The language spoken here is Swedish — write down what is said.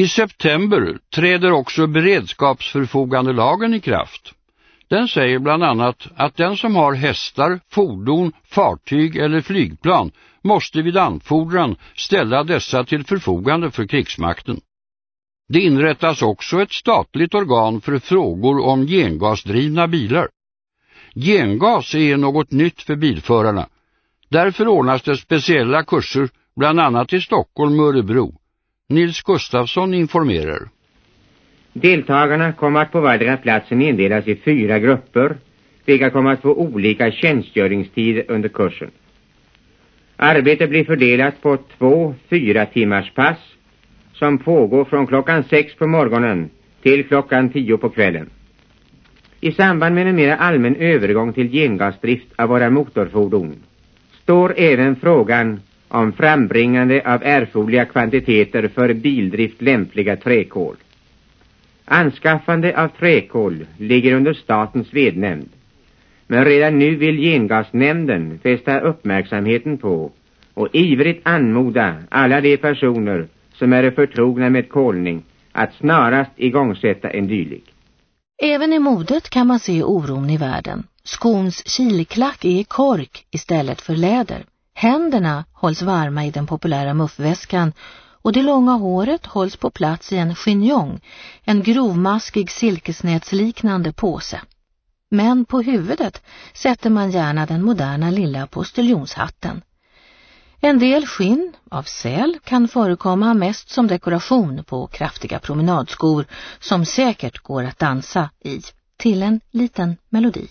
I september träder också beredskapsförfogandelagen i kraft. Den säger bland annat att den som har hästar, fordon, fartyg eller flygplan måste vid anfordran ställa dessa till förfogande för krigsmakten. Det inrättas också ett statligt organ för frågor om gengasdrivna bilar. Gengas är något nytt för bilförarna. Därför ordnas det speciella kurser bland annat i Stockholm och Örebro. Nils Gustafsson informerar. Deltagarna kommer att på vardera platsen indelas i fyra grupper, vilka kommer att få olika tjänstgöringstid under kursen. Arbetet blir fördelat på två fyra timmars pass som pågår från klockan sex på morgonen till klockan tio på kvällen. I samband med en mer allmän övergång till gengasdrift av våra motorfordon står även frågan om frambringande av erforderliga kvantiteter för bildrift lämpliga träkol. Anskaffande av träkol ligger under statens vednämnd, men redan nu vill gengasnämnden fästa uppmärksamheten på och ivrigt anmoda alla de personer som är förtrogna med kolning att snarast igångsätta en dylik. Även i modet kan man se oron i världen. Skons kilklack är i kork istället för läder. Händerna hålls varma i den populära muffväskan och det långa håret hålls på plats i en chignon, en grovmaskig silkesnätsliknande påse. Men på huvudet sätter man gärna den moderna lilla postiljonshatten. En del skinn av säl kan förekomma mest som dekoration på kraftiga promenadskor som säkert går att dansa i till en liten melodi.